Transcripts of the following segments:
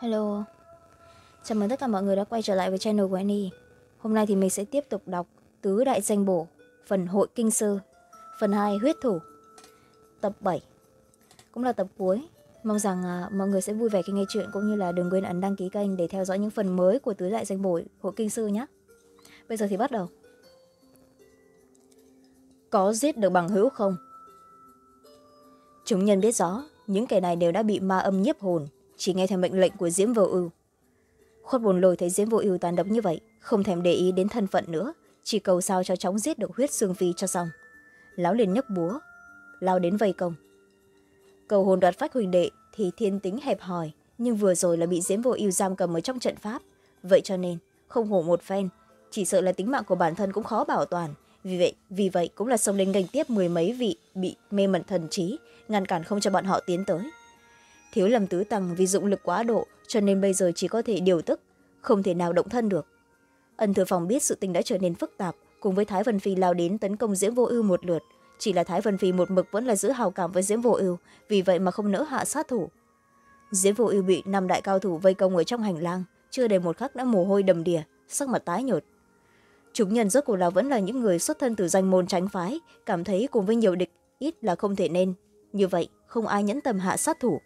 Hello, chào mừng tất cả mọi người đã quay trở lại với channel của Annie. Hôm nay thì mình sẽ tiếp tục đọc Tứ Đại Danh Bổ, phần Hội Kinh Sư, phần hai Huyết Thủ, tập bảy Cũng là tập cuối. Mong rằng à, mọi người sẽ vui vẻ khi nghe chuyện cũng như là đừng quên ấn đăng ký kênh để theo dõi những phần mới của Tứ Đại Danh Bổ, Hội Kinh Sư nhé. Bây giờ thì bắt đầu. Có giết được bằng hữu không? Chúng nhân biết rõ, những kẻ này đều đã bị ma âm nhiếp hồn, chỉ nghe theo mệnh lệnh của diễm vô ưu. Khuất bồn lôi thấy diễm vô ưu tàn độc như vậy, không thèm để ý đến thân phận nữa, chỉ cầu sao cho chóng giết được huyết xương phi cho xong. Lão liền nhấc búa, lao đến vây công. Cầu hồn đoạt phách huỳnh đệ thì thiên tính hẹp hòi, nhưng vừa rồi là bị diễm vô ưu giam cầm ở trong trận pháp. Vậy cho nên, không hổ một phen, chỉ sợ là tính mạng của bản thân cũng khó bảo toàn. Vì vậy vì vậy cũng là xông lên gành tiếp mười mấy vị bị mê mẩn thần trí, ngăn cản không cho bọn họ tiến tới thiếu lầm tứ tăng vì dụng lực quá độ, cho nên bây giờ chỉ có thể điều tức, không thể nào động thân được. Ân thừa phòng biết sự tình đã trở nên phức tạp, cùng với thái vân phi lao đến tấn công diễm vô ưu một lượt. Chỉ là thái vân phi một mực vẫn là giữ hào cảm với diễm vô ưu, vì vậy mà không nỡ hạ sát thủ. Diễm vô ưu bị năm đại cao thủ vây công ở trong hành lang, chưa đầy một khắc đã mồ hôi đầm đìa, sắc mặt tái nhợt. Chúng nhân rốt cuộc là vẫn là những người xuất thân từ danh môn tránh phái, cảm thấy cùng với nhiều địch ít là không thể nên. Như vậy, không ai nhẫn tâm hạ sát thủ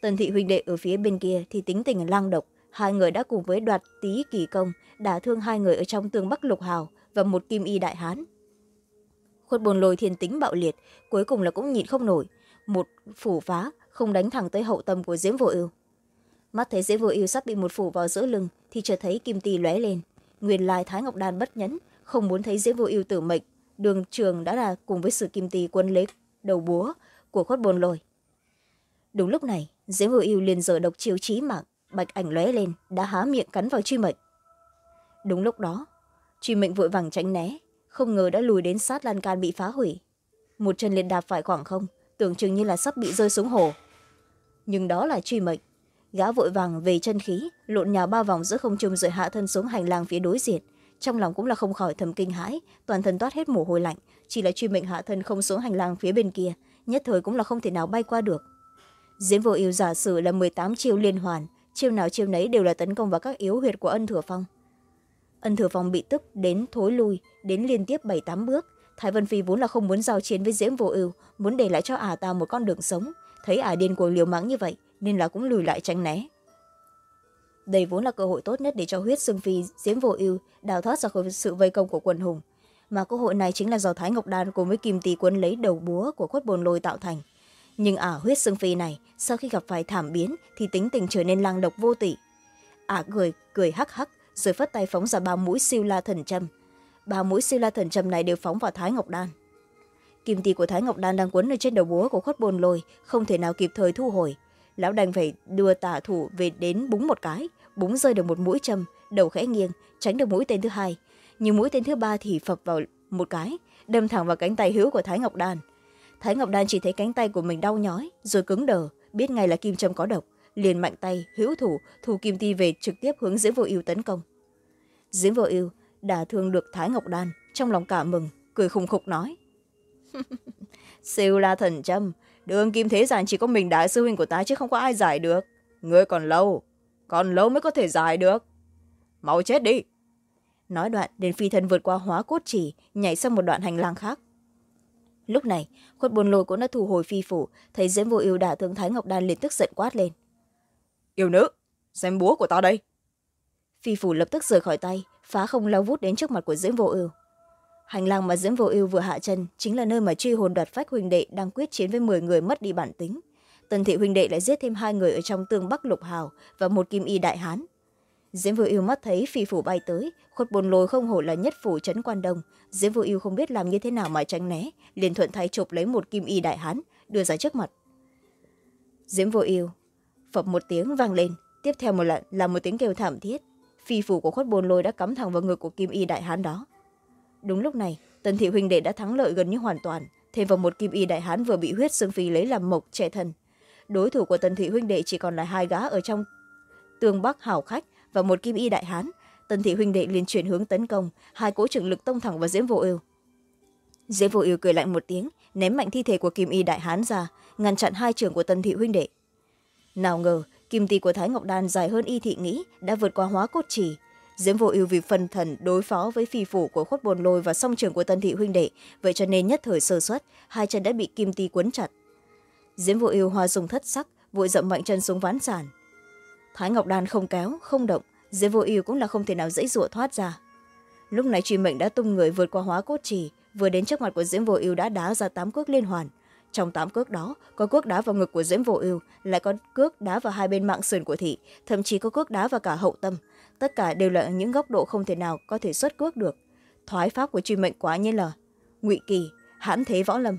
tần thị huynh đệ ở phía bên kia thì tính tình lang độc. Hai người đã cùng với đoạt tý kỳ công, đả thương hai người ở trong tường bắc lục hào và một kim y đại hán. Khuất bồn lôi thiên tính bạo liệt, cuối cùng là cũng nhịn không nổi. Một phủ phá không đánh thẳng tới hậu tâm của diễm vô ưu. Mắt thấy diễm vô ưu sắp bị một phủ vào giữa lưng thì chợt thấy kim tì lóe lên. Nguyên lai thái ngọc đan bất nhẫn, không muốn thấy diễm vô ưu tử mệnh. Đường trường đã là cùng với sự kim tì quân lấy đầu búa của khuất bồn lôi. đúng lúc này diễm vô ưu liền giờ độc chiếu trí mạng, bạch ảnh lóe lên, đã há miệng cắn vào truy mệnh. Đúng lúc đó, truy mệnh vội vàng tránh né, không ngờ đã lùi đến sát lan can bị phá hủy. Một chân liền đạp phải khoảng không, tưởng chừng như là sắp bị rơi xuống hồ. Nhưng đó là truy mệnh, gã vội vàng về chân khí, lộn nhào ba vòng giữa không trung rồi hạ thân xuống hành lang phía đối diện. Trong lòng cũng là không khỏi thầm kinh hãi, toàn thân toát hết mồ hôi lạnh, chỉ là truy mệnh hạ thân không xuống hành lang phía bên kia, nhất thời cũng là không thể nào bay qua được diễn vô ưu giả sử là m tám chiêu liên hoàn, chiêu nào chiêu nấy đều là tấn công vào các yếu huyệt của ân thừa phong. Ân thừa phong bị tức, đến, thối lui, đến liên tiếp bảy tám bước. Thái vân phi vốn là không muốn giao chiến với diễm vô ưu muốn để lại cho ả ta một con đường sống. Thấy ả điên cuồng liều mãng như vậy, nên là cũng lùi lại tránh né. Đây vốn là cơ hội tốt nhất để cho huyết xương phi diễm vô ưu đào thoát ra khỏi sự vây công của quần hùng. Mà cơ hội này chính là do thái ngọc đan cùng với kim tỳ quân lấy đầu búa của khuất bồn lôi tạo thành nhưng ả huyết xương phi này, sau khi gặp phải thảm biến thì tính tình trở nên lang độc vô tỷ ả à, cười cười hắc hắc, rồi phất tay phóng ra ba mũi siêu la thần châm. Ba mũi siêu la thần châm này đều phóng vào thái ngọc đan. Kim ti của thái ngọc đan đang quấn ở trên đầu búa của khuất bồn lôi, không thể nào kịp thời thu hồi. Lão đành phải đưa tả thủ về đến búng một cái, búng rơi được một mũi châm, đầu khẽ nghiêng, tránh được mũi tên thứ hai. Nhưng mũi tên thứ ba thì phập vào một cái, đâm thẳng vào cánh tay hữu của thái ngọc đan thái ngọc đan chỉ thấy cánh tay của mình đau nhói, rồi cứng đờ, biết ngay là kim châm có độc, liền mạnh tay, hữu thủ thu kim ti về trực tiếp hướng diễm vô ưu tấn công. Diễm vô ưu đả thương được thái ngọc đan, trong lòng cả mừng, cười khùng khục nói. Siêu la thần châm, đường kim thế giản chỉ có mình đại sư huynh của ta chứ không có ai giải được. Ngươi còn lâu còn lâu mới có thể giải được. Mau chết đi. Nói đoạn, đến phi thân vượt qua hóa cốt chỉ, nhảy sang một đoạn hành lang khác lúc này khuất bồn lôi cũng đã thu hồi phi phủ thấy diễm vô ưu đả thương thái ngọc đan liền tức giận quát lên. Yêu nữ xem búa của ta đây. Phi phủ lập tức rời khỏi tay phá không lao vút đến trước mặt của diễm vô ưu. Hành lang mà diễm vô ưu vừa hạ chân chính là nơi mà truy hồn đoạt phách huỳnh đệ đang quyết chiến với m người mất đi bản tính. Tần thị huỳnh đệ lại giết thêm hai người ở trong tương bắc lục hào và một kim y đại hán diễm vô ưu mắt thấy phi phủ bay tới, khuất bồn lồi không hổ là nhất phủ trấn quan đông. Diễm vô ưu không biết làm như thế nào mà tránh né, liền thuận thay chụp lấy một kim y đại hán, đưa ra trước mặt. Diễm vô ưu phập một tiếng vang lên, tiếp theo một lần là một tiếng kêu thảm thiết. Phi phủ của khuất bồn lôi đã cắm thẳng vào ngực của kim y đại hán đó. Đúng lúc này, tần thị huynh đệ đã thắng lợi gần như hoàn toàn, thêm vào một kim y đại hán vừa bị huyết xương phi lấy làm mộc che thân. Đối thủ của tần thị huynh đệ chỉ còn là hai gã ở trong tương bắc hảo khách và một kim y đại hán. Tần thị huynh đệ liền chuyển hướng tấn công. Hai cỗ trưởng lực tông thẳng vào diễm vô ưu. Diễm vô ưu cười lạnh một tiếng, ném mạnh thi thể của kim y đại hán ra, ngăn chặn hai trưởng của tần thị huynh đệ. Nào ngờ, kim ti của thái ngọc đan dài hơn y thị nghĩ, đã vượt qua hóa cốt trì diễm vô ưu vì phân thần đối phó với phi phủ của khuất bồn lôi và song trường của tân thị huynh đệ, vậy cho nên nhất thời sơ xuất hai chân đã bị kim ti quấn chặt. Diễm vô ưu hoa dùng thất sắc, vội dậm mạnh chân xuống ván sàn thái ngọc đan không kéo, không động diễm vô ưu cũng là không thể nào dãy rụa thoát ra. Lúc này truy mệnh đã tung người vượt qua hóa cốt trì, vừa đến trước mặt của diễm vô ưu đã đá ra tám cước liên hoàn. Trong tám cước đó, có cước đá vào ngực của diễm vô ưu, lại có cước đá vào hai bên mạng sườn của thị, thậm chí có cước đá vào cả hậu tâm. Tất cả đều là những góc độ không thể nào có thể xuất cước được. Thoái pháp của truy mệnh quá như là ngụy kỳ hãn thế võ lâm.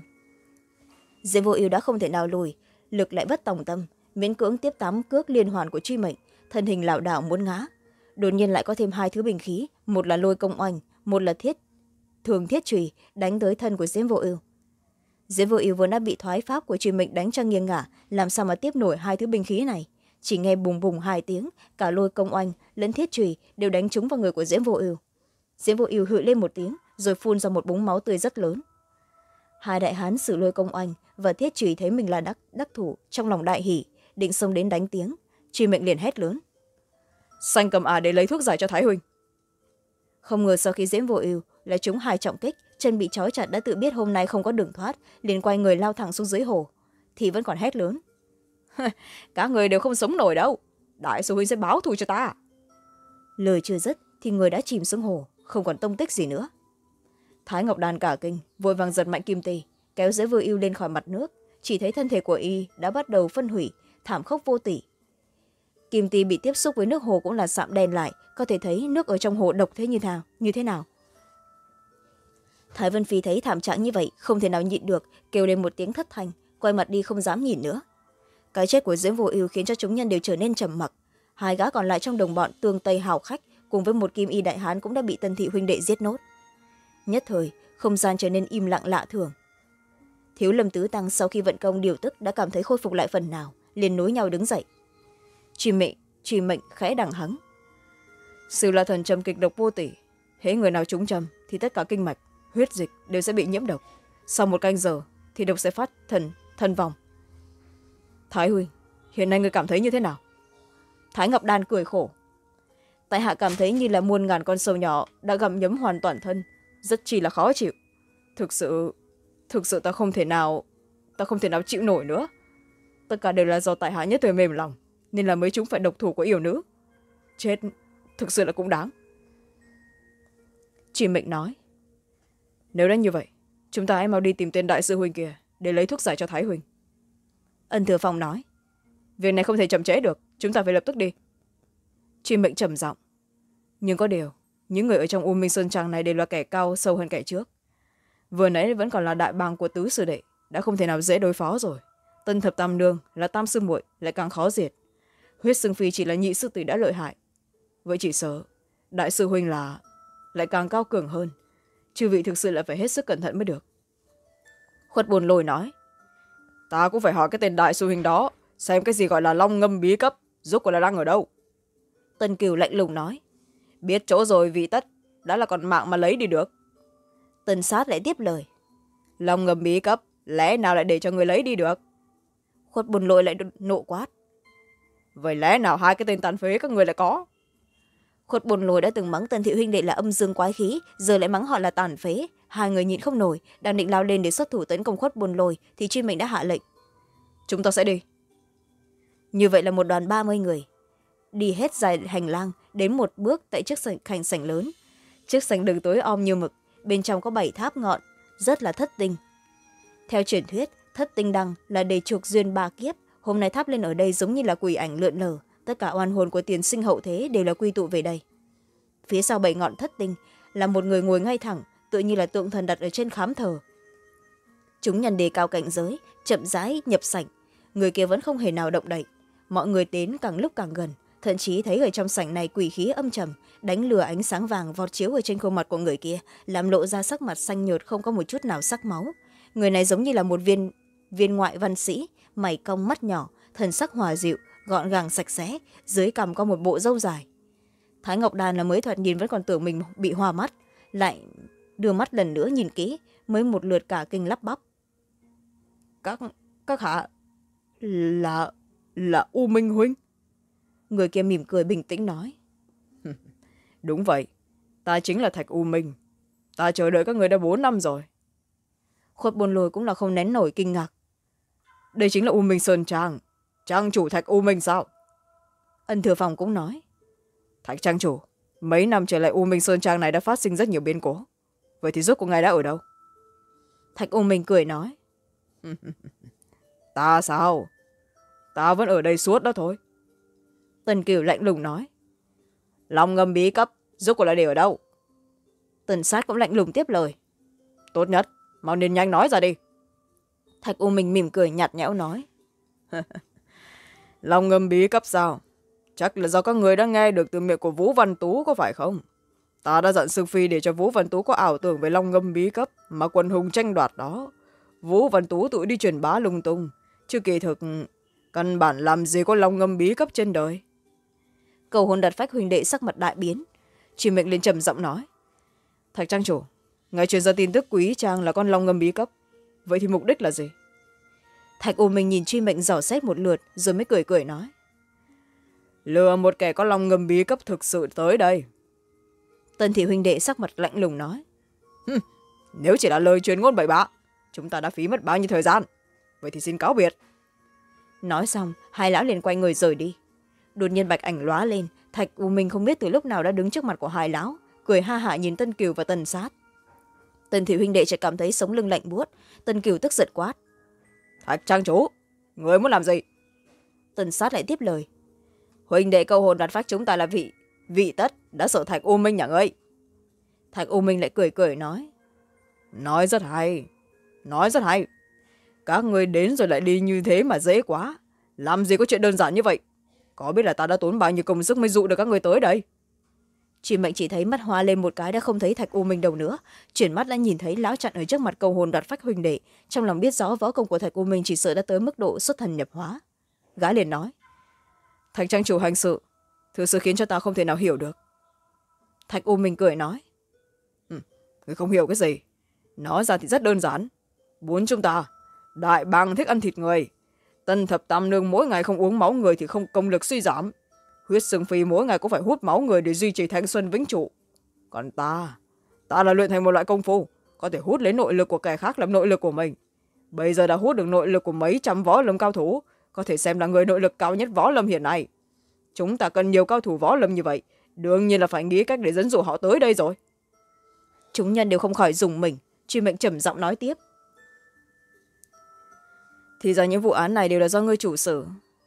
Diễm vô ưu đã không thể nào lùi, lực lại bất tòng tâm miễn cưỡng tiếp tám cước liên hoàn của truy mệnh thân hình lảo đảo muốn ngã. Đột nhiên lại có thêm hai thứ bình khí một là lôi công oanh một là thiết thường thiết trùy đánh tới thân của diễm vô ưu. Diễm vô ưu vốn đã bị thoái pháp của truy mệnh đánh cho nghiêng ngả làm sao mà tiếp nổi hai thứ bình khí này? Chỉ nghe bùng bùng hai tiếng cả lôi công oanh lẫn thiết trùy đều đánh trúng vào người của diễm vô ưu. Diễm vô ưu hự lên một tiếng rồi phun ra một búng máu tươi rất lớn. Hai đại hán xử lôi công oanh và thiết trùy thấy mình là đắc, đắc thủ trong lòng đại hỷ định xông đến đánh tiếng. Truy mệnh liền hét lớn. Xanh cầm à để lấy thuốc giải cho thái huynh không ngờ sau khi diễm vô ưu lại trúng hai trọng kích, chân bị trói chặt đã tự biết hôm nay không có đường thoát, liền quay người lao thẳng xuống dưới hồ. Thì vẫn còn hét lớn. Cả người đều không sống nổi đâu. Đại sư huynh sẽ báo thù cho ta. Lời chưa dứt thì người đã chìm xuống hồ, không còn tông tích gì nữa. Thái ngọc đàn cả kinh, vội vàng giật mạnh kim tì kéo giới vừa yêu lên khỏi mặt nước. Chỉ thấy thân thể của y đã bắt đầu phân hủy thảm khốc vô tỷ kim tì bị tiếp xúc với nước hồ cũng là sạm đen lại, có thể thấy nước ở trong hồ độc thế như nào như thế nào. Thái vân phi thấy thảm trạng như vậy, không thể nào nhịn được, kêu lên một tiếng thất thanh, quay mặt đi không dám nhìn nữa. Cái chết của diễm vô ưu khiến cho chúng nhân đều trở nên trầm mặc. Hai gã còn lại trong đồng bọn tương tây hào khách, cùng với một kim y đại hán cũng đã bị tân thị huynh đệ giết nốt. Nhất thời, không gian trở nên im lặng lạ thường. Thiếu lâm tứ tăng sau khi vận công điều tức đã cảm thấy khôi phục lại phần nào liền nối nhau đứng dậy. Truy mệnh truy mệnh khẽ đằng hắng. Sự là thần trầm kịch độc vô tỷ hễ người nào trúng trầm thì tất cả kinh mạch, huyết dịch đều sẽ bị nhiễm độc. Sau một canh giờ thì độc sẽ phát thần thân vòng. Thái huynh hiện nay người cảm thấy như thế nào? Thái ngọc đan cười khổ. Tại hạ cảm thấy như là muôn ngàn con sâu nhỏ đã gặm nhấm hoàn toàn thân, rất chỉ là khó chịu. Thực sự thực sự ta không thể nào, ta không thể nào chịu nổi nữa tất cả đều là do tại hạ nhất thời mềm lòng, nên là mấy chúng phải độc thủ của yêu nữ. Chết, thực sự là cũng đáng. Chị mệnh nói, nếu đã như vậy, chúng ta hãy mau đi tìm tên đại sư huynh kia để lấy thuốc giải cho thái huynh ân thừa phong nói, việc này không thể chậm trễ được, chúng ta phải lập tức đi. Chị mệnh trầm giọng, nhưng có điều, những người ở trong u minh sơn trang này đều là kẻ cao sâu hơn kẻ trước. Vừa nãy vẫn còn là đại bang của tứ sư đệ, đã không thể nào dễ đối phó rồi tân thập tam nương là tam sư muội lại càng khó diệt. Huyết xương phi chỉ là nhị sư tỷ đã lợi hại. Vậy chỉ sợ, đại sư huynh là lại càng cao cường hơn, chư vị thực sự là phải hết sức cẩn thận mới được. Khuất buồn lồi nói, ta cũng phải hỏi cái tên đại sư huynh đó, xem cái gì gọi là long ngâm bí cấp, rốt cuộc là đang ở đâu. Tân kiều lạnh lùng nói, biết chỗ rồi vì tất, đã là còn mạng mà lấy đi được. Tân sát lại tiếp lời, long ngâm bí cấp, lẽ nào lại để cho người lấy đi được? Khuất buồn lội lại nộ quát. Vậy lẽ nào hai cái tên tàn phế các người lại có? Khuất buồn lồi đã từng mắng tân thị huynh đệ là âm dương quái khí giờ lại mắng họ là tàn phế. Hai người nhịn không nổi đang định lao lên để xuất thủ tấn công khuất buồn lồi thì chuyên mệnh đã hạ lệnh. Chúng ta sẽ đi. Như vậy là một đoàn ba mươi người đi hết dài hành lang đến một bước tại chiếc sảnh, hành sảnh lớn. Chiếc sảnh đường tối om như mực bên trong có bảy tháp ngọn rất là thất tinh. Theo truyền thuyết thất tinh đăng là để chuộc duyên ba kiếp. Hôm nay tháp lên ở đây giống như là quỷ ảnh lượn lờ. Tất cả oan hồn của tiền sinh hậu thế đều là quy tụ về đây. Phía sau bảy ngọn thất tinh là một người ngồi ngay thẳng tự như là tượng thần đặt ở trên khám thờ. Chúng nhân đề cao cảnh giới, chậm rãi, nhập sảnh. Người kia vẫn không hề nào động đậy. Mọi người đến càng lúc càng gần, thậm chí thấy ở trong sảnh này quỷ khí âm trầm, đánh lừa ánh sáng vàng vọt chiếu ở trên khuôn mặt của người kia, làm lộ ra sắc mặt xanh nhợt không có một chút nào sắc máu người này giống như là một viên viên ngoại văn sĩ mày cong mắt nhỏ thần sắc hòa dịu gọn gàng sạch sẽ dưới cằm có một bộ râu dài. Thái ngọc đàn là mới thoạt nhìn vẫn còn tưởng mình bị hoa mắt lại đưa mắt lần nữa nhìn kỹ mới một lượt cả kinh lắp bắp. Các các hạ là là u minh huynh? Người kia mỉm cười bình tĩnh nói. Đúng vậy ta chính là thạch u minh. Ta chờ đợi các người đã bốn năm rồi khuất buồn lôi cũng là không nén nổi kinh ngạc. Đây chính là u minh sơn trang. Trang chủ thạch u minh sao? Ân thừa phòng cũng nói. Thạch trang chủ, mấy năm trở lại u minh sơn trang này đã phát sinh rất nhiều biến cố. Vậy thì rốt của ngài đã ở đâu? Thạch u minh cười nói. Ta sao? Ta vẫn ở đây suốt đó thôi. Tần kiều lạnh lùng nói. Lòng ngầm bí cấp, rốt cuộc là để ở đâu? Tần sát cũng lạnh lùng tiếp lời. Tốt nhất mau nên nhanh nói ra đi. Thạch u minh mỉm cười nhạt nhẽo nói. Lòng ngầm bí cấp sao? Chắc là do các người đã nghe được từ miệng của vũ văn tú có phải không? Ta đã dặn sương phi để cho vũ văn tú có ảo tưởng về long ngâm bí cấp mà quần hùng tranh đoạt đó. Vũ văn tú tự đi truyền bá lung tung. Chứ kỳ thực căn bản làm gì có long ngâm bí cấp trên đời. Cầu hôn đặt phách huỳnh đệ sắc mặt đại biến. Chỉ mệnh lên trầm giọng nói. Thạch trang chủ ngài truyền ra tin tức quý trang là con long ngâm bí cấp vậy thì mục đích là gì? Thạch ô minh nhìn truy mệnh dò xét một lượt rồi mới cười cười nói. Lừa một kẻ có long ngâm bí cấp thực sự tới đây. Tân thị huynh đệ sắc mặt lạnh lùng nói. Nếu chỉ là lời truyền ngôn bậy bạ chúng ta đã phí mất bao nhiêu thời gian. Vậy thì xin cáo biệt. Nói xong hai lão liền quay người rời đi. Đột nhiên bạch ảnh lóa lên thạch u minh không biết từ lúc nào đã đứng trước mặt của hai lão cười ha hả nhìn tân kiều và tần sát tần thị huynh đệ chỉ cảm thấy sống lưng lạnh buốt. Tần kiều tức giận quát. Thạch trang chủ? Người muốn làm gì? Tần sát lại tiếp lời. Huynh đệ câu hồn đoạt phách chúng ta là vị vị tất đã sợ thạch u minh nhà ngươi. Thạch u minh lại cười cười nói. Nói rất hay nói rất hay. Các người đến rồi lại đi như thế mà dễ quá. Làm gì có chuyện đơn giản như vậy? Có biết là ta đã tốn bao nhiêu công sức mới dụ được các người tới đây chị mệnh chỉ thấy mắt hoa lên một cái đã không thấy thạch u minh đâu nữa. Chuyển mắt đã nhìn thấy lão chặn ở trước mặt cầu hồn đoạt phách huỳnh đệ. Trong lòng biết rõ võ công của thạch u minh chỉ sợ đã tới mức độ xuất thần nhập hóa. Gã liền nói thạch trang chủ hành sự thực sự khiến cho ta không thể nào hiểu được. Thạch u minh cười nói ừ, người không hiểu cái gì. Nói ra thì rất đơn giản. Bốn chúng ta đại bàng thích ăn thịt người. Tân thập tam nương mỗi ngày không uống máu người thì không công lực suy giảm huyết sương phi mỗi ngày cũng phải hút máu người để duy trì thanh xuân vĩnh trụ. Còn ta ta là luyện thành một loại công phu có thể hút lấy nội lực của kẻ khác làm nội lực của mình. Bây giờ đã hút được nội lực của mấy trăm võ lâm cao thủ có thể xem là người nội lực cao nhất võ lâm hiện nay. Chúng ta cần nhiều cao thủ võ lâm như vậy đương nhiên là phải nghĩ cách để dẫn dụ họ tới đây rồi. Chúng nhân đều không khỏi dùng mình truy mệnh trầm giọng nói tiếp. Thì ra những vụ án này đều là do ngươi chủ xử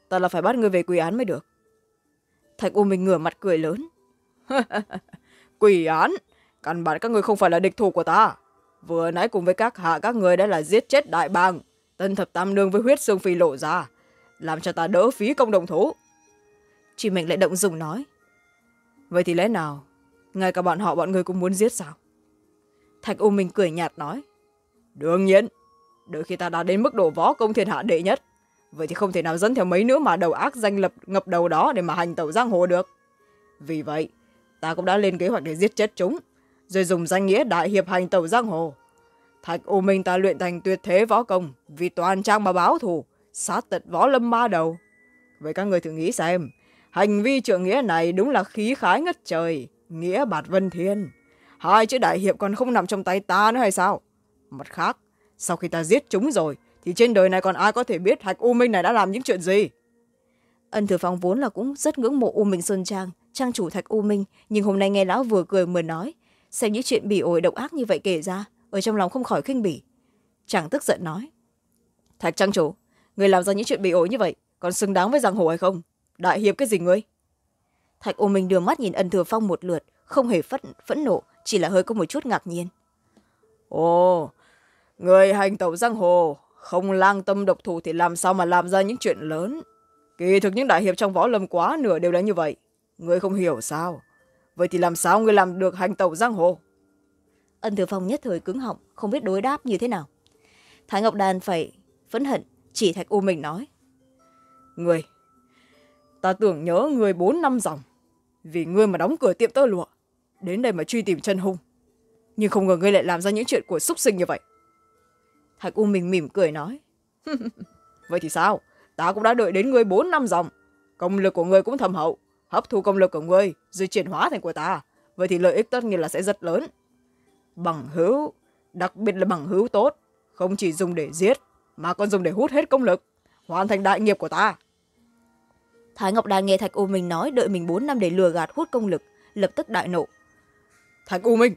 ta là phải bắt ngươi về quỷ án mới được thạch u minh ngửa mặt cười lớn. Quỷ án! Căn bản các người không phải là địch thủ của ta. Vừa nãy cùng với các hạ, các người đã là giết chết đại bàng, tân thập tam nương với huyết xương phi lộ ra, làm cho ta đỡ phí công đồng thủ. Chị mệnh lại động dùng nói. Vậy thì lẽ nào, ngay cả bọn họ, bọn người cũng muốn giết sao? Thạch u minh cười nhạt nói. Đương nhiên đôi khi ta đã đến mức độ võ công thiên hạ đệ nhất vậy thì không thể nào dẫn theo mấy nữa mà đầu ác danh lập, ngập đầu đó để mà hành tẩu giang hồ được. Vì vậy, ta cũng đã lên kế hoạch để giết chết chúng, rồi dùng danh nghĩa đại hiệp hành tẩu giang hồ. Thạch ô minh ta luyện thành tuyệt thế võ công, vì toàn trang mà báo thù, sát tật võ lâm ma đầu. Vậy các người thử nghĩ xem, hành vi trượng nghĩa này đúng là khí khái ngất trời, nghĩa bạt vân thiên. Hai chữ đại hiệp còn không nằm trong tay ta nữa hay sao? Mặt khác, sau khi ta giết chúng rồi thì trên đời này còn ai có thể biết hạch u minh này đã làm những chuyện gì? Ân thừa phong vốn là cũng rất ngưỡng mộ u minh sơn trang trang chủ thạch u minh nhưng hôm nay nghe lão vừa cười vừa nói xem những chuyện bỉ ổi độc ác như vậy kể ra ở trong lòng không khỏi khinh bỉ. Chàng tức giận nói thạch trang chủ người làm ra những chuyện bỉ ổi như vậy còn xứng đáng với giang hồ hay không? Đại hiệp cái gì ngươi? Thạch u minh đưa mắt nhìn ân thừa phong một lượt không hề phẫn, phẫn nộ chỉ là hơi có một chút ngạc nhiên. Ồ người hành tẩu giang hồ không lang tâm độc thủ thì làm sao mà làm ra những chuyện lớn? Kỳ thực những đại hiệp trong võ lâm quá nửa đều là như vậy. Người không hiểu sao? Vậy thì làm sao người làm được hành tẩu giang hồ? Ân thừa phong nhất thời cứng họng không biết đối đáp như thế nào. Thái ngọc đàn phải phẫn hận chỉ thạch u mình nói. Người ta tưởng nhớ người bốn năm dòng. Vì ngươi mà đóng cửa tiệm tơ lụa đến đây mà truy tìm chân hung. Nhưng không ngờ ngươi lại làm ra những chuyện của xúc sinh như vậy thạch u mình mỉm cười nói. Vậy thì sao? Ta cũng đã đợi đến ngươi bốn năm dòng. Công lực của ngươi cũng thâm hậu. Hấp thu công lực của ngươi rồi chuyển hóa thành của ta. Vậy thì lợi ích tất nhiên là sẽ rất lớn. Bằng hữu đặc biệt là bằng hữu tốt không chỉ dùng để giết mà còn dùng để hút hết công lực hoàn thành đại nghiệp của ta. Thái ngọc đan nghe thạch u minh nói đợi mình bốn năm để lừa gạt hút công lực lập tức đại nộ. Thạch u minh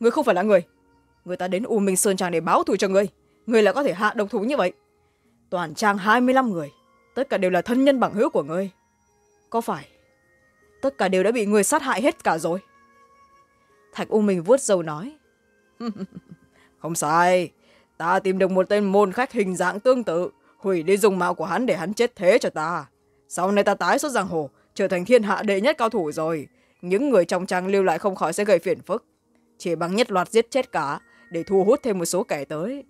ngươi không phải là người. Người ta đến u minh sơn trang để báo thù cho ngươi người lại có thể hạ độc thú như vậy. Toàn trang hai mươi năm người, tất cả đều là thân nhân bằng hữu của ngươi. Có phải tất cả đều đã bị người sát hại hết cả rồi? Thạch u minh vuốt dầu nói. Không sai, ta tìm được một tên môn khách hình dạng tương tự, hủy đi dùng mạo của hắn để hắn chết thế cho ta. Sau này ta tái xuất giang hồ, trở thành thiên hạ đệ nhất cao thủ rồi. Những người trong trang lưu lại không khỏi sẽ gây phiền phức. Chỉ bằng nhất loạt giết chết cả, để thu hút thêm một số kẻ tới.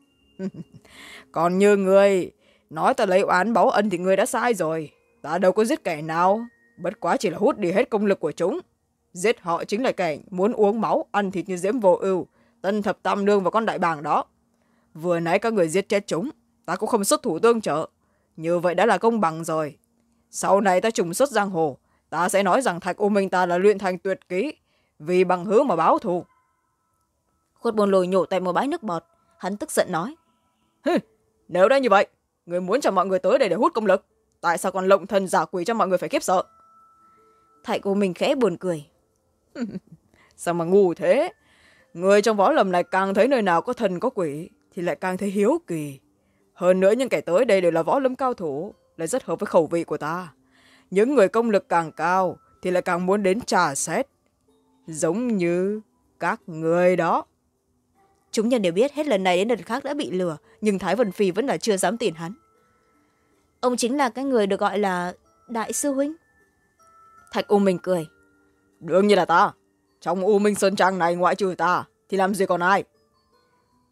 còn như người, nói ta lấy oán báo ân thì người đã sai rồi. Ta đâu có giết kẻ nào. Bất quá chỉ là hút đi hết công lực của chúng. Giết họ chính là kẻ muốn uống máu, ăn thịt như diễm vô ưu, tân thập tam nương và con đại bàng đó. Vừa nãy các người giết chết chúng, ta cũng không xuất thủ tương trợ. Như vậy đã là công bằng rồi. Sau này ta trùng xuất giang hồ, ta sẽ nói rằng thạch u minh ta là luyện thành tuyệt kỹ, vì bằng hứa mà báo thù. Khuất bồn lồi nhổ tại một bãi nước bọt. Hắn tức giận nói nếu đã như vậy người muốn cho mọi người tới đây để hút công lực tại sao còn lộng thần giả quỷ cho mọi người phải khiếp sợ? Thạch u minh khẽ buồn cười. Sao mà ngu thế? Người trong võ lầm này càng thấy nơi nào có thần có quỷ thì lại càng thấy hiếu kỳ. Hơn nữa những kẻ tới đây đều là võ lâm cao thủ lại rất hợp với khẩu vị của ta. Những người công lực càng cao thì lại càng muốn đến trà xét. Giống như các người đó chúng nhân đều biết hết lần này đến lần khác đã bị lừa nhưng thái vân phi vẫn là chưa dám tin hắn. Ông chính là cái người được gọi là đại sư huynh. Thạch u minh cười. Đương nhiên là ta. Trong u minh sơn trang này ngoại trừ ta thì làm gì còn ai?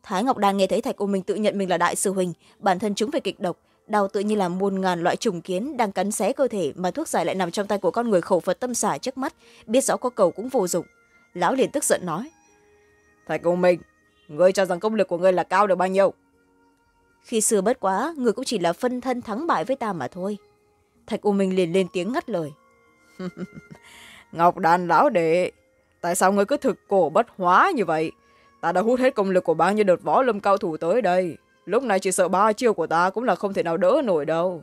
Thái ngọc đan nghe thấy thạch u minh tự nhận mình là đại sư huynh bản thân chúng phải kịch độc đau tự như là muôn ngàn loại trùng kiến đang cắn xé cơ thể mà thuốc giải lại nằm trong tay của con người khẩu phật tâm xả trước mắt biết rõ có cầu cũng vô dụng. Lão liền tức giận nói. Thạch u minh ngươi cho rằng công lực của ngươi là cao được bao nhiêu? Khi xưa bất quá người cũng chỉ là phân thân thắng bại với ta mà thôi. Thạch u minh liền lên tiếng ngắt lời. Ngọc đàn lão đệ tại sao ngươi cứ thực cổ bất hóa như vậy? Ta đã hút hết công lực của bao nhiêu đợt võ lâm cao thủ tới đây. Lúc này chỉ sợ ba chiêu của ta cũng là không thể nào đỡ nổi đâu.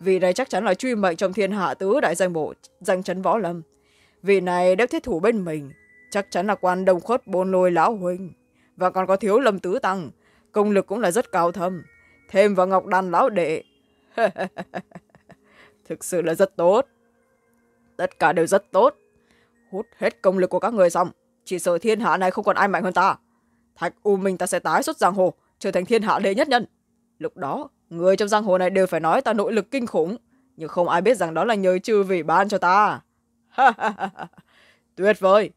Vì này chắc chắn là truy mệnh trong thiên hạ tứ đại danh bộ danh chấn võ lâm. Vì này đếp thiết thủ bên mình chắc chắn là quan đồng khuất bôn lôi lão huynh và còn có thiếu lâm tứ tăng. Công lực cũng là rất cao thâm. Thêm vào ngọc đàn lão đệ. Thực sự là rất tốt. Tất cả đều rất tốt. Hút hết công lực của các người xong, chỉ sợ thiên hạ này không còn ai mạnh hơn ta. Thạch u minh ta sẽ tái xuất giang hồ, trở thành thiên hạ đệ nhất nhân. Lúc đó, người trong giang hồ này đều phải nói ta nội lực kinh khủng. Nhưng không ai biết rằng đó là nhờ chư vị ban cho ta. Tuyệt vời!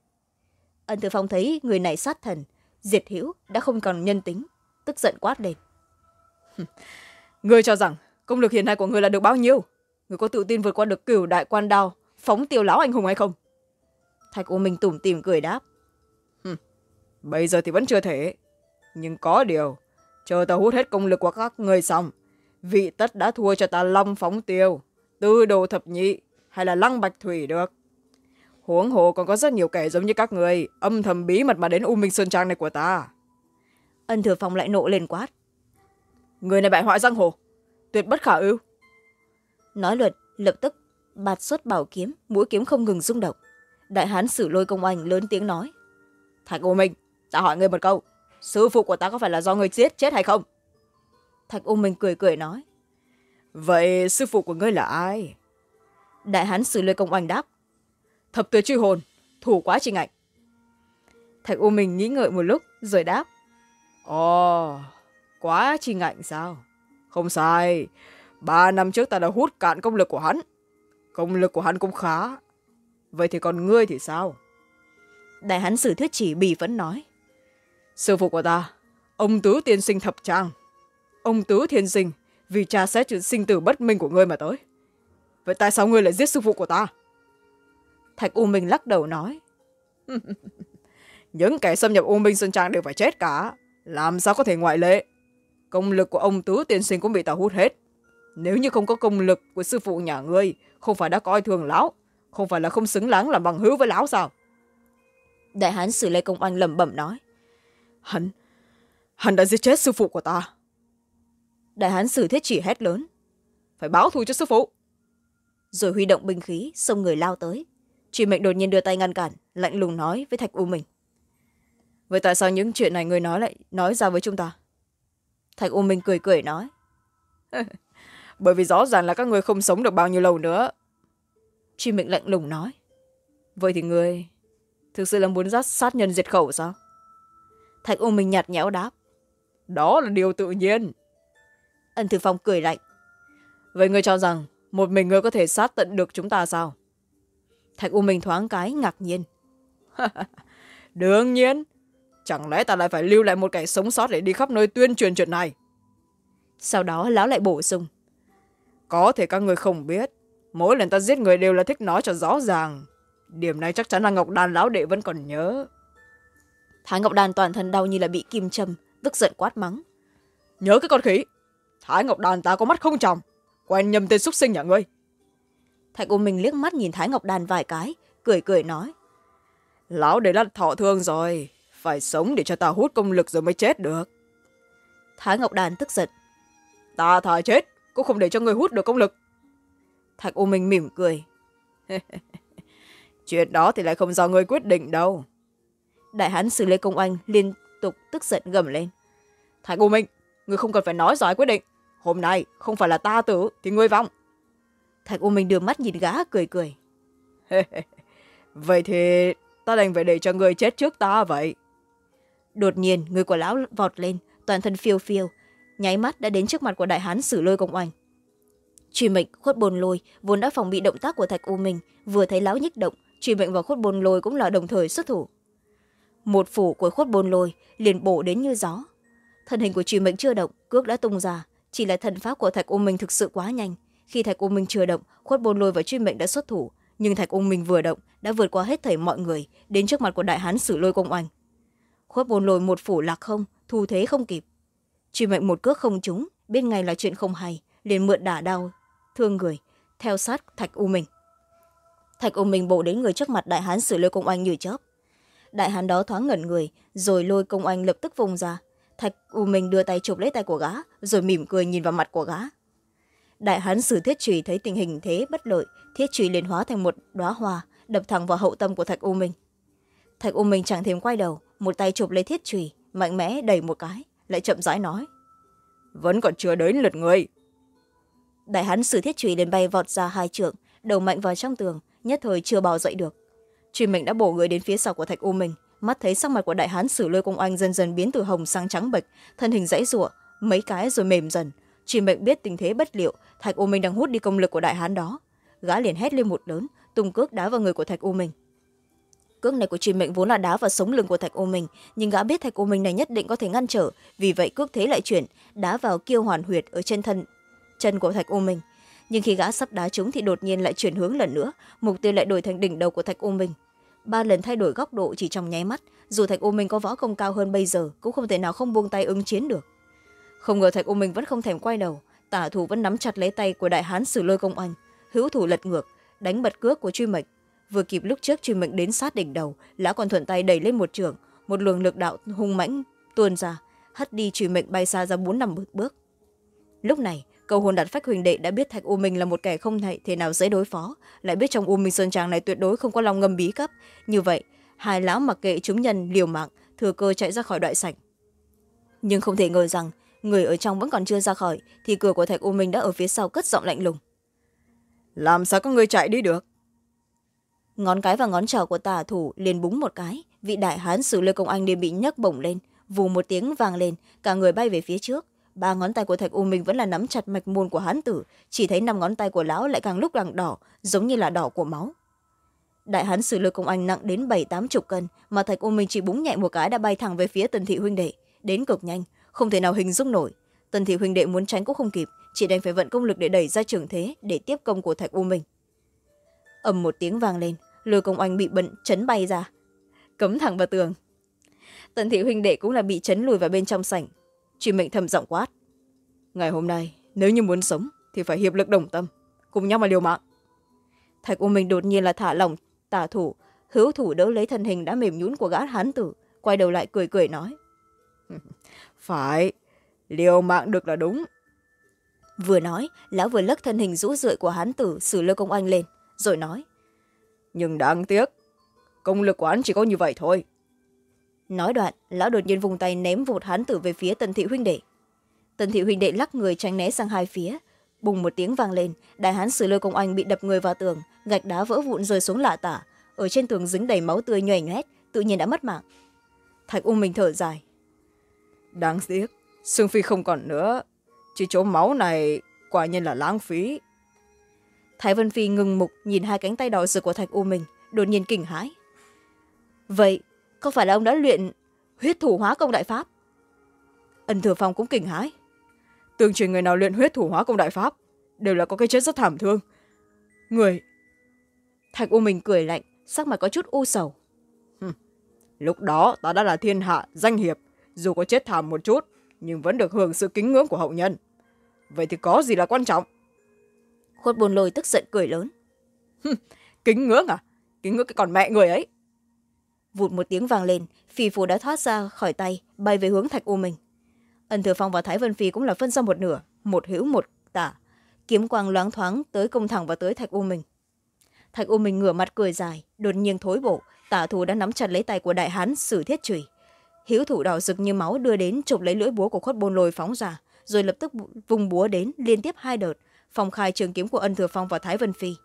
Ân Thư phong thấy người này sát thần diệt hữu đã không còn nhân tính, tức giận quát lên. "Ngươi cho rằng công lực hiện nay của ngươi là được bao nhiêu? Người có tự tin vượt qua được cửu đại quan đao, phóng tiêu lão anh hùng hay không? Thạch u minh tủm tìm cười đáp. Bây giờ thì vẫn chưa thể. Nhưng có điều, chờ ta hút hết công lực của các người xong, vị tất đã thua cho ta long phóng tiêu, tư đồ thập nhị hay là lăng bạch thủy được huống hồ còn có rất nhiều kẻ giống như các người âm thầm bí mật mà đến u minh sơn trang này của ta. Ân thừa phong lại nộ lên quát. Người này bại hoại giang hồ tuyệt bất khả ưu. Nói luật lập tức bạt xuất bảo kiếm mũi kiếm không ngừng rung động. Đại hán sử lôi công anh lớn tiếng nói. Thạch u minh ta hỏi người một câu sư phụ của ta có phải là do người giết chết hay không? Thạch u minh cười cười nói. Vậy sư phụ của ngươi là ai? Đại hán sử lôi công anh đáp thập tuyệt truy hồn thủ quá trình ảnh. Thạch u minh nghĩ ngợi một lúc rồi đáp. Ồ quá trình ảnh sao? Không sai. Ba năm trước ta đã hút cạn công lực của hắn. Công lực của hắn cũng khá. Vậy thì còn ngươi thì sao? Đại hán sử thuyết chỉ bì vẫn nói. Sư phụ của ta ông tứ tiên sinh thập trang. Ông tứ thiên sinh vì tra xét chuyện sinh tử bất minh của ngươi mà tới. Vậy tại sao ngươi lại giết sư phụ của ta thạch u minh lắc đầu nói. Những kẻ xâm nhập u minh sơn trang đều phải chết cả. Làm sao có thể ngoại lệ? Công lực của ông tứ tiên sinh cũng bị ta hút hết. Nếu như không có công lực của sư phụ nhà ngươi không phải đã coi thường lão không phải là không xứng đáng làm bằng hữu với lão sao? Đại hán sử lê công oanh lẩm bẩm nói. Hắn hắn đã giết chết sư phụ của ta. Đại hán sử thiết chỉ hét lớn. Phải báo thù cho sư phụ. Rồi huy động binh khí xông người lao tới chị mệnh đột nhiên đưa tay ngăn cản, lạnh lùng nói với thạch u mình vậy tại sao những chuyện này người nói lại nói ra với chúng ta? Thạch u minh cười cười nói. Bởi vì rõ ràng là các người không sống được bao nhiêu lâu nữa. Chị mệnh lạnh lùng nói. Vậy thì người thực sự là muốn dắt sát nhân diệt khẩu sao? Thạch u minh nhạt nhẽo đáp. Đó là điều tự nhiên. Ân thư phong cười lạnh. Vậy người cho rằng một mình ngươi có thể sát tận được chúng ta sao? Thạch u minh thoáng cái ngạc nhiên. Đương nhiên, chẳng lẽ ta lại phải lưu lại một kẻ sống sót để đi khắp nơi tuyên truyền chuyện này? Sau đó lão lại bổ sung. Có thể các người không biết, mỗi lần ta giết người đều là thích nói cho rõ ràng. Điểm này chắc chắn là ngọc đan lão đệ vẫn còn nhớ. Thái ngọc đan toàn thân đau như là bị kim châm, tức giận quát mắng. Nhớ cái con khỉ! Thái ngọc đan ta có mắt không tròng, quen nhầm tên xúc sinh nhà ngươi thạch u minh liếc mắt nhìn thái ngọc đàn vài cái cười cười nói. Lão để là thọ thương rồi phải sống để cho ta hút công lực rồi mới chết được. Thái ngọc đàn tức giận. Ta thà chết cũng không để cho người hút được công lực. Thạch u minh mỉm cười. chuyện đó thì lại không do người quyết định đâu. Đại hán xử lê công anh liên tục tức giận gầm lên. Thạch u minh người không cần phải nói rõ quyết định. Hôm nay không phải là ta tử thì ngươi vong thạch u minh đưa mắt nhìn gã cười cười. Vậy thì ta đành phải để cho người chết trước ta vậy. Đột nhiên người của lão vọt lên toàn thân phiêu phiêu. Nháy mắt đã đến trước mặt của đại hán xử lôi công oanh. Truy mệnh khuất bồn lôi vốn đã phòng bị động tác của thạch u minh vừa thấy lão nhích động truy mệnh và khuất bồn lôi cũng là đồng thời xuất thủ. Một phủ của khuất bồn lôi liền bổ đến như gió. Thân hình của truy mệnh chưa động cước đã tung ra chỉ là thần pháp của thạch u minh thực sự quá nhanh khi thạch u minh chưa động, khuất bồn lôi và truy mệnh đã xuất thủ. Nhưng thạch u minh vừa động, đã vượt qua hết thảy mọi người, đến trước mặt của đại hán sử lôi công oanh. Khuất bồn lôi một phủ lạc không, thu thế không kịp. Truy mệnh một cước không trúng, biết ngay là chuyện không hay, liền mượn đả đau, thương người, theo sát thạch u minh. Thạch u minh bộ đến người trước mặt đại hán xử lôi công oanh như chớp. Đại hán đó thoáng ngẩn người, rồi lôi công oanh lập tức vùng ra. Thạch u minh đưa tay chụp lấy tay của gã, rồi mỉm cười nhìn vào mặt của gã đại hán sử thiết trùy thấy tình hình thế bất lợi, thiết trùy liền hóa thành một đoá hoa, đập thẳng vào hậu tâm của thạch u minh. Thạch u minh chẳng thêm quay đầu, một tay chụp lấy thiết trùy, mạnh mẽ đẩy một cái, lại chậm rãi nói, vẫn còn chưa đến lượt người. Đại hán sử thiết trùy liền bay vọt ra hai trượng, đầu mạnh vào trong tường, nhất thời chưa bò dậy được. Truy mệnh đã bổ người đến phía sau của thạch u minh, mắt thấy sắc mặt của đại hán sử lôi công oanh dần dần biến từ hồng sang trắng bệch, thân hình dãy rụa mấy cái rồi mềm dần chỉ mệnh biết tình thế bất liệu, thạch u minh đang hút đi công lực của đại hán đó. Gã liền hét lên một lớn, tung cước đá vào người của thạch u minh. Cước này của truy mệnh vốn là đá vào sống lưng của thạch u minh, nhưng gã biết thạch u minh này nhất định có thể ngăn trở, vì vậy cước thế lại chuyển, đá vào kiêu hoàn huyệt ở trên thân, chân của thạch u minh. Nhưng khi gã sắp đá chúng thì đột nhiên lại chuyển hướng lần nữa, mục tiêu lại đổi thành đỉnh đầu của thạch u minh. Ba lần thay đổi góc độ chỉ trong nháy mắt, dù thạch u minh có võ công cao hơn bây giờ, cũng không thể nào không buông tay ứng chiến được không ngờ thạch u minh vẫn không thèm quay đầu. Tả thủ vẫn nắm chặt lấy tay của đại hán sử lôi công anh hữu thủ lật ngược đánh bật cước của truy mệnh. Vừa kịp lúc trước truy mệnh đến sát đỉnh đầu lão còn thuận tay đẩy lên một trường một luồng lực đạo hung mãnh tuôn ra hất đi truy mệnh bay xa ra bốn năm bước lúc này cầu hồn đạt phách huỳnh đệ đã biết thạch u minh là một kẻ không thể, thể nào dễ đối phó lại biết trong u minh sơn trang này tuyệt đối không có lòng ngầm bí cấp. Như vậy hai lão mặc kệ chúng nhân liều mạng thừa cơ chạy ra khỏi đại sảnh. Nhưng không thể ngờ rằng người ở trong vẫn còn chưa ra khỏi thì cửa của thạch u minh đã ở phía sau cất giọng lạnh lùng. Làm sao có người chạy đi được? Ngón cái và ngón trỏ của tả thủ liền búng một cái vị đại hán sử lê công anh liền bị nhấc bổng lên vù một tiếng vang lên cả người bay về phía trước. Ba ngón tay của thạch u minh vẫn là nắm chặt mạch môn của hán tử chỉ thấy năm ngón tay của lão lại càng lúc càng đỏ giống như là đỏ của máu. Đại hán sử lôi công anh nặng đến bảy tám chục cân mà thạch u minh chỉ búng nhẹ một cái đã bay thẳng về phía tần thị huynh đệ đến cực nhanh không thể nào hình dung nổi. Tần thị huynh đệ muốn tránh cũng không kịp, chỉ đành phải vận công lực để đẩy ra trường thế, để tiếp công của thạch u minh. Ầm một tiếng vang lên, lôi công anh bị bận chấn bay ra. Cấm thẳng vào tường. Tần thị huynh đệ cũng là bị chấn lùi vào bên trong sảnh. Truy mệnh thầm giọng quát. Ngày hôm nay, nếu như muốn sống, thì phải hiệp lực đồng tâm, cùng nhau mà liều mạng. Thạch u minh đột nhiên là thả lỏng, tả thủ, hữu thủ đỡ lấy thân hình đã mềm nhún của gã hán tử, quay đầu lại cười cười nói. phải liều mạng được là đúng. Vừa nói lão vừa lấc thân hình rũ rượi của hán tử xử lơ công anh lên rồi nói. Nhưng đáng tiếc công lực của hắn chỉ có như vậy thôi. Nói đoạn lão đột nhiên vùng tay ném vụt hán tử về phía tần thị huynh đệ. Tần thị huynh đệ lắc người tránh né sang hai phía. Bùng một tiếng vang lên đại hán xử lơ công anh bị đập người vào tường gạch đá vỡ vụn rơi xuống lạ tả. Ở trên tường dính đầy máu tươi nhoẻn nhoét tự nhiên đã mất mạng. Thạch u mình thở dài đáng tiếc, sương phi không còn nữa. Chỉ chỗ máu này quả nhiên là lãng phí. Thái vân phi ngừng mục nhìn hai cánh tay đỏ rực của thạch u mình đột nhiên kinh hãi. Vậy, có phải là ông đã luyện huyết thủ hóa công đại pháp? Ân thừa phong cũng kinh hãi. Tương truyền người nào luyện huyết thủ hóa công đại pháp đều là có cái chết rất thảm thương. Người, thạch u mình cười lạnh, sắc mặt có chút u sầu. Lúc đó ta đã là thiên hạ danh hiệp dù có chết thảm một chút nhưng vẫn được hưởng sự kính ngưỡng của hậu nhân. Vậy thì có gì là quan trọng? Khuất bồn lôi tức giận cười lớn. Kính ngưỡng à? Kính ngưỡng cái còn mẹ người ấy. Vụt một tiếng vang lên phi phù đã thoát ra khỏi tay bay về hướng thạch u mình ân thừa phong và thái vân phi cũng là phân ra một nửa một hữu một tả. Kiếm quang loáng thoáng tới công thẳng vào tới thạch u mình thạch u mình ngửa mặt cười dài đột nhiên thối bộ tả thủ đã nắm chặt lấy tay của đại hán sử thiết trùy hữu thủ đỏ rực như máu đưa đến chụp lấy lưỡi búa của khuất bôn lôi phóng ra, rồi lập tức vùng búa đến liên tiếp hai đợt phòng khai trường kiếm của ân thừa phong và thái vân phi.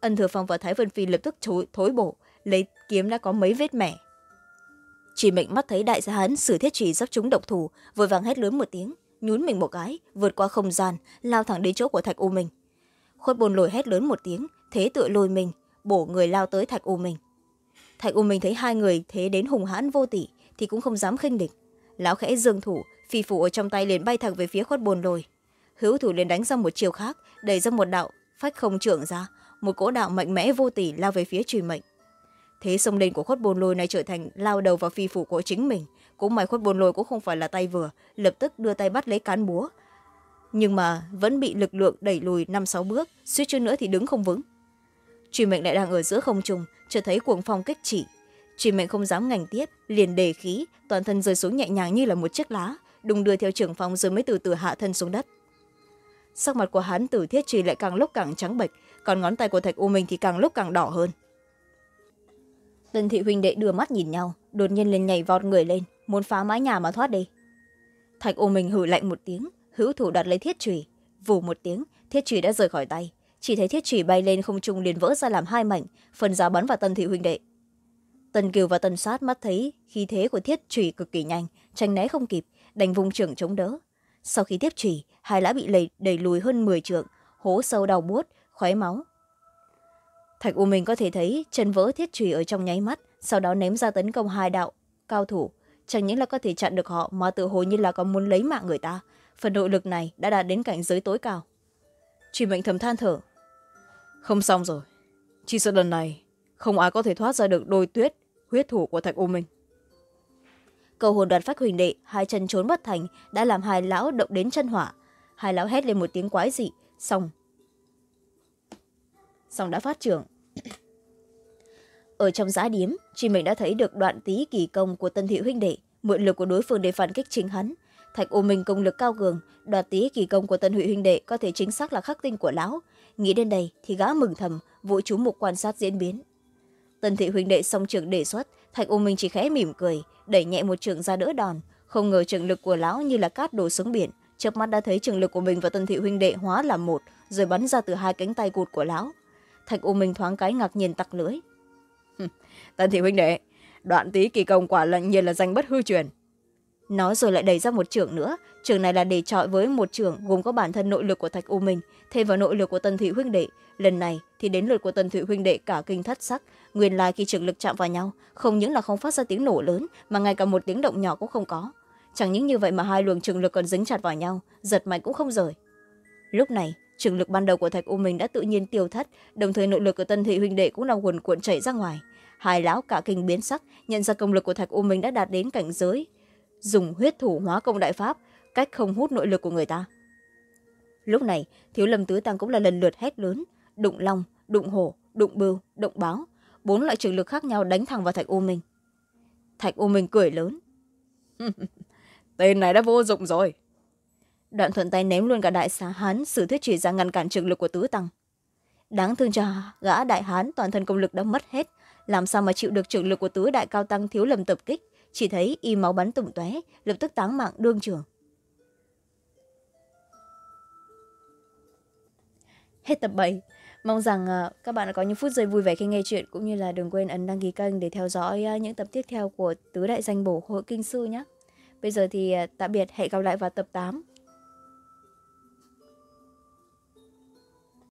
Ân thừa phong và thái vân phi lập tức chối thối bổ, lấy kiếm đã có mấy vết mẻ. Chỉ mệnh mắt thấy đại gia hán sử thiết trì dấp chúng độc thủ, vội vàng hét lớn một tiếng, nhún mình một cái, vượt qua không gian, lao thẳng đến chỗ của thạch u minh. Khuất bồn lồi hét lớn một tiếng, thế tựa lôi mình, bổ người lao tới thạch u minh. Thạch u minh thấy hai người thế đến hùng hãn vô tỷ thì cũng không dám khinh địch. Lão khẽ dương thủ phi phủ ở trong tay liền bay thẳng về phía khuất bồn lồi. Hữu thủ liền đánh ra một chiều khác, đẩy ra một đạo, phách không trưởng ra, một cỗ đạo mạnh mẽ vô tỷ lao về phía truy mệnh. Thế sông lên của khuất bồn lôi này trở thành lao đầu vào phi phủ của chính mình. Cũng may khuất bồn lôi cũng không phải là tay vừa, lập tức đưa tay bắt lấy cán búa. Nhưng mà vẫn bị lực lượng đẩy lùi năm sáu bước, suýt chút nữa thì đứng không vững. Truy mệnh lại đang ở giữa không trung chợt thấy cuồng phong kích chỉ truy mệnh không dám ngành tiếp liền đề khí, toàn thân rơi xuống nhẹ nhàng như là một chiếc lá, đùng đưa theo trưởng phòng rồi mới từ từ hạ thân xuống đất. Sắc mặt của hắn tử thiết trì lại càng lúc càng trắng bệch, còn ngón tay của thạch u minh thì càng lúc càng đỏ hơn. Tần thị huynh đệ đưa mắt nhìn nhau, đột nhiên lên nhảy vọt người lên, muốn phá mái nhà mà thoát đi. Thạch u minh hử lạnh một tiếng, hữu thủ đặt lấy thiết trùy vù một tiếng, thiết trùy đã rời khỏi tay. Chỉ thấy thiết trùy bay lên không trung liền vỡ ra làm hai mảnh, phần giá bắn vào tân thị huynh đệ tần kiều và tần sát mắt thấy khí thế của thiết trùy cực kỳ nhanh tranh né không kịp, đành vùng trưởng chống đỡ. Sau khi tiếp trùy, hai lã bị lầy đẩy lùi hơn m trượng, hố sâu đau buốt khóe máu. Thạch u minh có thể thấy chân vỡ thiết trùy ở trong nháy mắt, sau đó ném ra tấn công hai đạo cao thủ. Chẳng những là có thể chặn được họ, mà tự hồ như là còn muốn lấy mạng người ta. Phần nội lực này đã đạt đến cảnh giới tối cao. Truy mệnh thầm than thở. Không xong rồi. Chỉ sợ lần này, không ai có thể thoát ra được đôi tuyết huyết thủ của thạch u minh. Cầu hồn đoạt phách huỳnh đệ, hai chân trốn bất thành, đã làm hai lão động đến chân hỏa hai lão hét lên một tiếng quái dị, xong. Xong đã phát trưởng. Ở trong giã điếm chị mình đã thấy được đoạn tí kỳ công của tân thị huynh đệ, mượn lực của đối phương để phản kích chính hắn. Thạch ô minh công lực cao cường, đoạt tí kỳ công của tân hụy huynh đệ có thể chính xác là khắc tinh của lão. Nghĩ đến đây thì gã mừng thầm, vội chú mục quan sát diễn biến. Tần thị huynh đệ song trường đề xuất, thạch U minh chỉ khẽ mỉm cười, đẩy nhẹ một trường ra đỡ đòn. Không ngờ trường lực của lão như là cát đổ xuống biển. Chớp mắt đã thấy trường lực của mình và Tần thị huynh đệ hóa làm một, rồi bắn ra từ hai cánh tay cụt của lão. Thạch U minh thoáng cái ngạc nhiên tặc lưỡi. Tần thị huynh đệ, đoạn tí kỳ công quả lạnh nhiên là danh bất hư truyền nói rồi lại đẩy ra một trường nữa. Trường này là để trọi với một trường gồm có bản thân nội lực của thạch u minh, thêm vào nội lực của tân thị huynh đệ. Lần này thì đến lượt của tân thị huynh đệ cả kinh thất sắc. Nguyên lai khi trường lực chạm vào nhau, không những là không phát ra tiếng nổ lớn, mà ngay cả một tiếng động nhỏ cũng không có. Chẳng những như vậy mà hai luồng trường lực còn dính chặt vào nhau, giật mạnh cũng không rời. Lúc này, trường lực ban đầu của thạch u minh đã tự nhiên tiêu thất, đồng thời nội lực của tân thị huynh đệ cũng đang quần cuộn chảy ra ngoài. Hai lão cả kinh biến sắc, nhận ra công lực của thạch u minh đã đạt đến cảnh giới dùng huyết thủ hóa công đại pháp cách không hút nội lực của người ta. Lúc này thiếu lâm tứ tăng cũng là lần lượt hét lớn đụng long đụng hổ đụng bưu đụng báo. Bốn loại trường lực khác nhau đánh thẳng vào thạch u minh. Thạch u minh cười lớn. Tên này đã vô dụng rồi. Đoạn thuận tay ném luôn cả đại xá hán sử thuyết chỉ ra ngăn cản trường lực của tứ tăng. Đáng thương cho gã đại hán toàn thân công lực đã mất hết. Làm sao mà chịu được trường lực của tứ đại cao tăng thiếu lầm tập kích chỉ thấy y máu bắn tùng tóe, lập tức táng mạng đương trường. Hết tập bảy. Mong rằng à, các bạn đã có những phút giây vui vẻ khi nghe chuyện, cũng như là đừng quên ấn đăng ký kênh để theo dõi à, những tập tiếp theo của tứ đại danh bổ hội kinh sư nhé. Bây giờ thì à, tạm biệt, hẹn gặp lại vào tập tám.